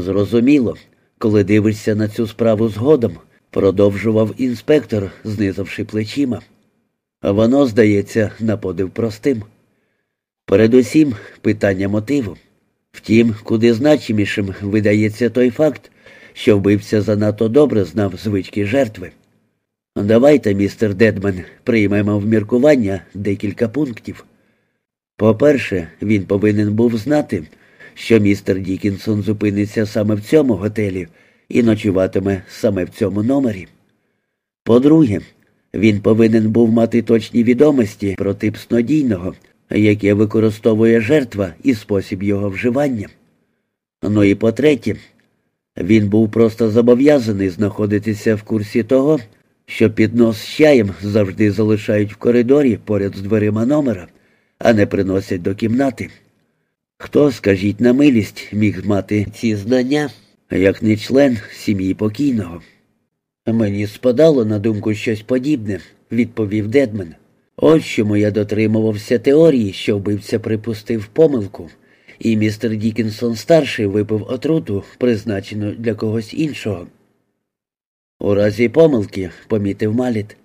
Зрозуміло, коли дивишся на цю справу згодом, продовжував інспектор, знизавши плечима. Воно, здається, на подив простим. Передусім, питання мотиву. Втім, куди значимішим видається той факт, що вбивця занадто добре знав звички жертви. Давайте, містер Дедман, приймемо в міркування декілька пунктів. По-перше, він повинен був знати, що містер Дікінсон зупиниться саме в цьому готелі і ночуватиме саме в цьому номері. По-друге, він повинен був мати точні відомості про тип снодійного, яке використовує жертва і спосіб його вживання. Ну і по-третє, він був просто зобов'язаний знаходитися в курсі того, що піднос з чаєм завжди залишають в коридорі поряд з дверима номера, а не приносять до кімнати. Хто, скажіть на милість, міг мати ці знання, як не член сім'ї покійного? Мені спадало на думку щось подібне, відповів Дедмен. Ось чому я дотримувався теорії, що вбивця припустив помилку, і містер Дікінсон старший випив отруту, призначену для когось іншого. У разі помилки, помітив Маліт,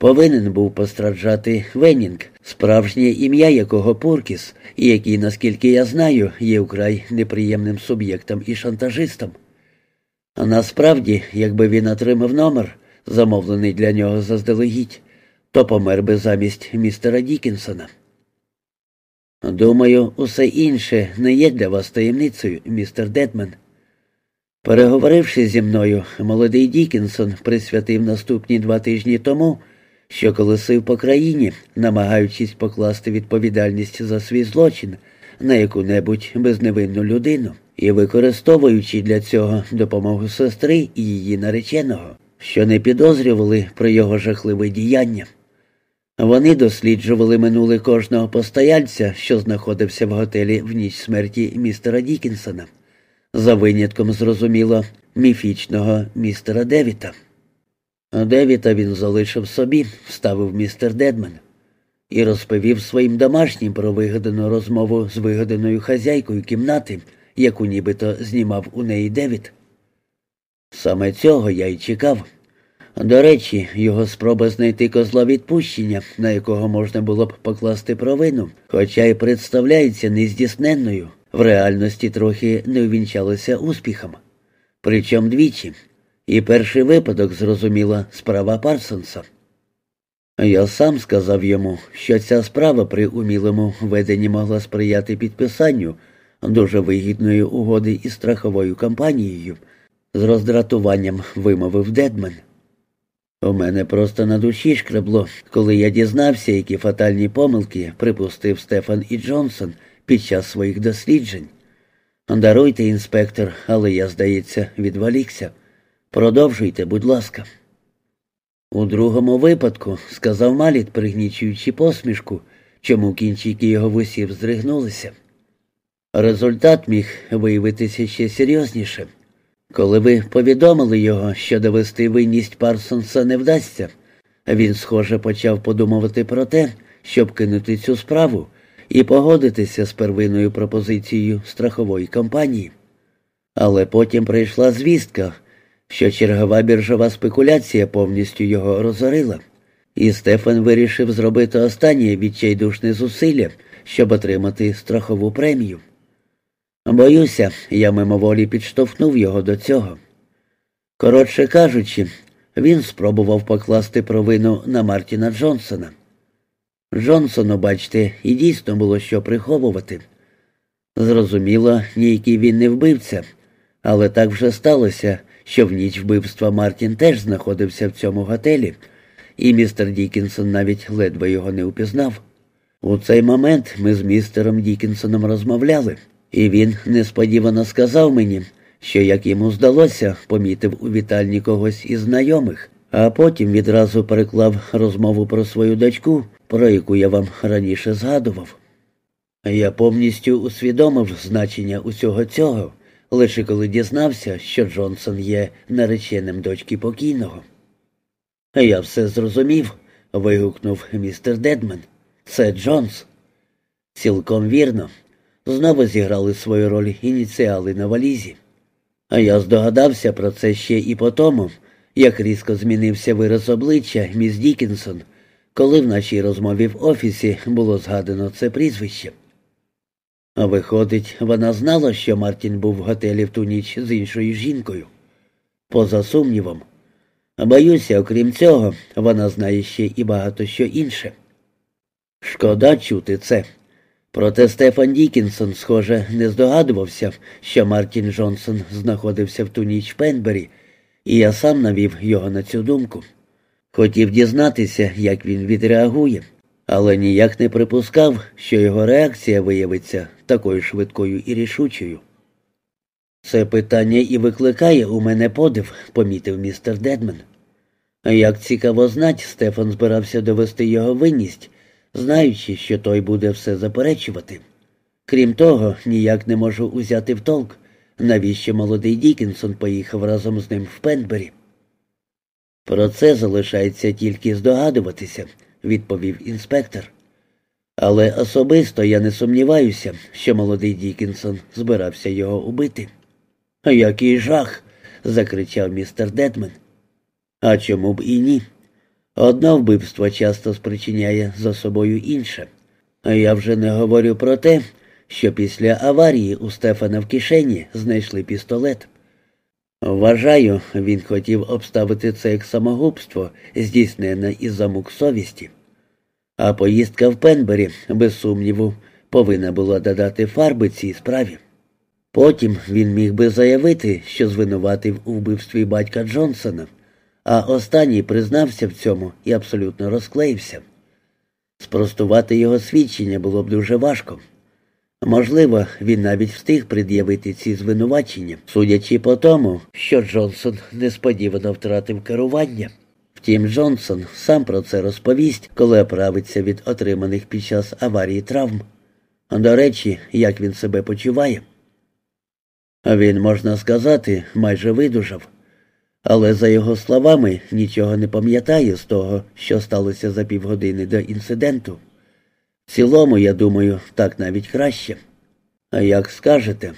повинен був постраждати Венінг, справжнє ім'я якого Пуркіс, і який, наскільки я знаю, є вкрай неприємним суб'єктом і шантажистом. А насправді, якби він отримав номер, замовлений для нього заздалегідь, то помер би замість містера Дікінсона. Думаю, усе інше не є для вас таємницею, містер Дедмен. Переговоривши зі мною, молодий Дікінсон присвятив наступні два тижні тому, що колесив по країні, намагаючись покласти відповідальність за свій злочин на яку-небудь безневинну людину і використовуючи для цього допомогу сестри і її нареченого, що не підозрювали про його жахливе діяння. Вони досліджували минуле кожного постояльця, що знаходився в готелі в ніч смерті містера Дікінсона, за винятком, зрозуміло, міфічного містера Девіта. Девіта він залишив собі, вставив містер Дедмен, і розповів своїм домашнім про вигадану розмову з вигаданою хазяйкою кімнати, яку нібито знімав у неї Девід. Саме цього я й чекав. До речі, його спроба знайти козла відпущення, на якого можна було б покласти провину, хоча й представляється нездійсненною, в реальності трохи не увінчалася успіхом. Причому двічі. І перший випадок, зрозуміла, справа Парсонса. Я сам сказав йому, що ця справа при умілому веденні могла сприяти підписанню дуже вигідної угоди із страховою компанією, з роздратуванням вимовив Дедмен. У мене просто на душі шкребло, коли я дізнався, які фатальні помилки припустив Стефан і Джонсон під час своїх досліджень. Даруйте, інспектор, але я, здається, відволікся. Продовжуйте, будь ласка. У другому випадку, сказав Маліт, пригнічуючи посмішку, чому кінчики його вусів здригнулися. Результат міг виявитися ще серйозніше. Коли ви повідомили його, що довести винність Парсонса не вдасться, він, схоже, почав подумувати про те, щоб кинути цю справу і погодитися з первинною пропозицією страхової компанії. Але потім прийшла звістка, що чергова біржова спекуляція повністю його розорила, і Стефан вирішив зробити останнє відчайдушне зусилля, щоб отримати страхову премію. Боюся, я мимоволі підштовхнув його до цього. Коротше кажучи, він спробував покласти провину на Мартіна Джонсона. Джонсону, бачите, і дійсно було що приховувати. Зрозуміло, ніякий він не вбивця, але так вже сталося, що в ніч вбивства Мартін теж знаходився в цьому готелі, і містер Дікінсон навіть ледве його не упізнав. У цей момент ми з містером Дікінсоном розмовляли. І він несподівано сказав мені, що, як йому здалося, помітив у вітальні когось із знайомих, а потім відразу переклав розмову про свою дочку, про яку я вам раніше згадував. Я повністю усвідомив значення усього цього, лише коли дізнався, що Джонсон є нареченим дочки покійного. Я все зрозумів, вигукнув містер Дедмен. Це Джонс. Цілком вірно. Знову зіграли свою роль ініціали на валізі. А я здогадався про це ще і по тому, як різко змінився вираз обличчя міс Дікінсон, коли в нашій розмові в офісі було згадано це прізвище. Виходить, вона знала, що Мартін був в готелі в ту ніч з іншою жінкою. Поза сумнівом. Боюся, окрім цього, вона знає ще і багато що інше. Шкода чути це. Проте Стефан Дікінсон, схоже, не здогадувався, що Мартін Джонсон знаходився в ту ніч в Пенбері, і я сам навів його на цю думку. Хотів дізнатися, як він відреагує, але ніяк не припускав, що його реакція виявиться такою швидкою і рішучою. Це питання і викликає у мене подив, помітив містер Дедмен. Як цікаво знать, Стефан збирався довести його винність, знаючи, що той буде все заперечувати. Крім того, ніяк не можу узяти в толк, навіщо молодий Дікінсон поїхав разом з ним в Пенбері. Про це залишається тільки здогадуватися, відповів інспектор. Але особисто я не сумніваюся, що молодий Дікінсон збирався його убити. Який жах. закричав містер Дедмен. А чому б і ні? Одне вбивство часто спричиняє за собою інше. Я вже не говорю про те, що після аварії у Стефана в кишені знайшли пістолет. Вважаю, він хотів обставити це як самогубство, здійснене із замук совісті. А поїздка в Пенбері, без сумніву, повинна була додати фарби цій справі. Потім він міг би заявити, що звинуватив у вбивстві батька Джонсона, а останній признався в цьому і абсолютно розклеївся. Спростувати його свідчення було б дуже важко. Можливо, він навіть встиг пред'явити ці звинувачення, судячи по тому, що Джонсон несподівано втратив керування. Втім, Джонсон сам про це розповість, коли оправиться від отриманих під час аварії травм. До речі, як він себе почуває. Він, можна сказати, майже видужав. Але, за його словами, нічого не пам'ятає з того, що сталося за півгодини до інциденту. Цілому, я думаю, так навіть краще. А як скажете,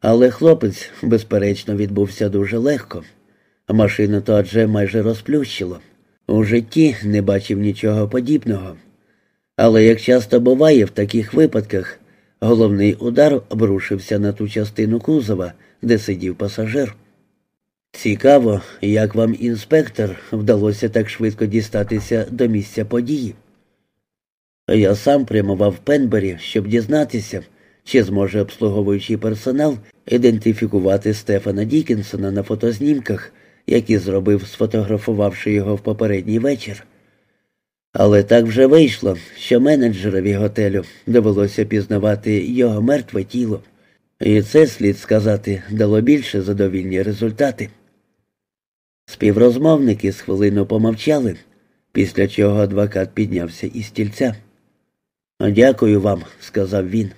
але хлопець, безперечно, відбувся дуже легко. Машину то адже майже розплющило. У житті не бачив нічого подібного. Але як часто буває в таких випадках, головний удар обрушився на ту частину кузова, де сидів пасажир. Цікаво, як вам, інспектор, вдалося так швидко дістатися до місця події. Я сам прямував Пенбері, щоб дізнатися, чи зможе обслуговуючий персонал ідентифікувати Стефана Дікінсона на фотознімках, які зробив, сфотографувавши його в попередній вечір. Але так вже вийшло, що менеджерові готелю довелося пізнавати його мертве тіло, і це, слід сказати, дало більше задовільні результати. Співрозмовники з хвилину помовчали, після чого адвокат піднявся із стільця. Дякую вам, сказав він.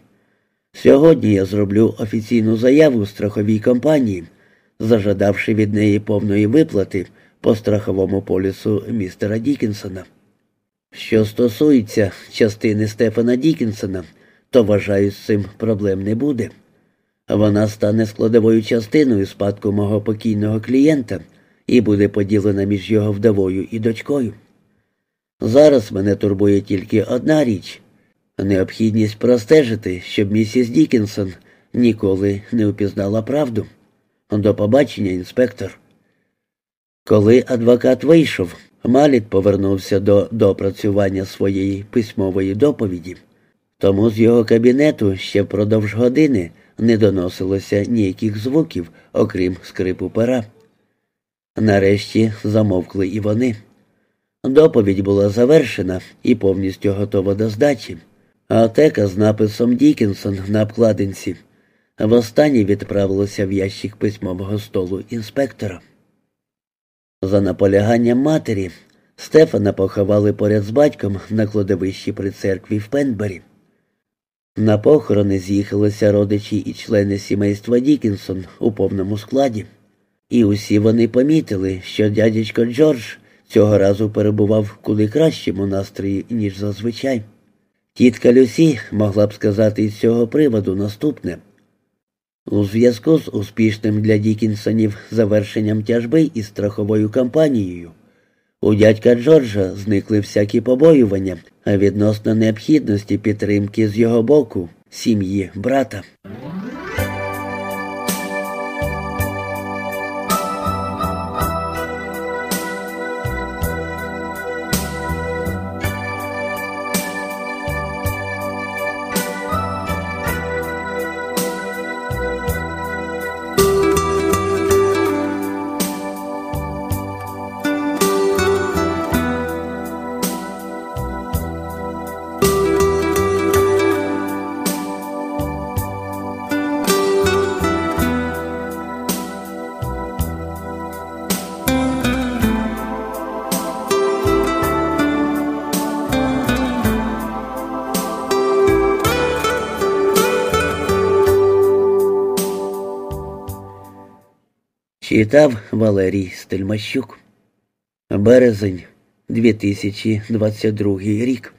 Сьогодні я зроблю офіційну заяву страховій компанії, зажадавши від неї повної виплати по страховому полісу містера Дікінсона. Що стосується частини Стефана Дікінсона, то вважаю, з цим проблем не буде. Вона стане складовою частиною спадку мого покійного клієнта і буде поділена між його вдовою і дочкою. Зараз мене турбує тільки одна річ необхідність простежити, щоб місіс Дікінсон ніколи не упізнала правду. До побачення, інспектор. Коли адвокат вийшов, Маліт повернувся до допрацювання своєї письмової доповіді, тому з його кабінету ще впродовж години не доносилося ніяких звуків, окрім скрипу пера. Нарешті замовкли і вони. Доповідь була завершена і повністю готова до здачі. Атека з написом Дікінсон на обкладинці востаннє відправилася в ящик письмового столу інспектора. За наполяганням матері Стефана поховали поряд з батьком на кладовищі при церкві в Пенбері. На похорони з'їхалися родичі і члени сімейства Дікінсон у повному складі, і усі вони помітили, що дядечко Джордж цього разу перебував в куди кращому настрої, ніж зазвичай. Тітка Люсі могла б сказати із цього приводу наступне. У зв'язку з успішним для Дікінсонів завершенням тяжби із страховою кампанією у дядька Джорджа зникли всякі побоювання, відносно необхідності підтримки з його боку, сім'ї брата. Читав Валерій Стельмащук. Березень 2022 рік.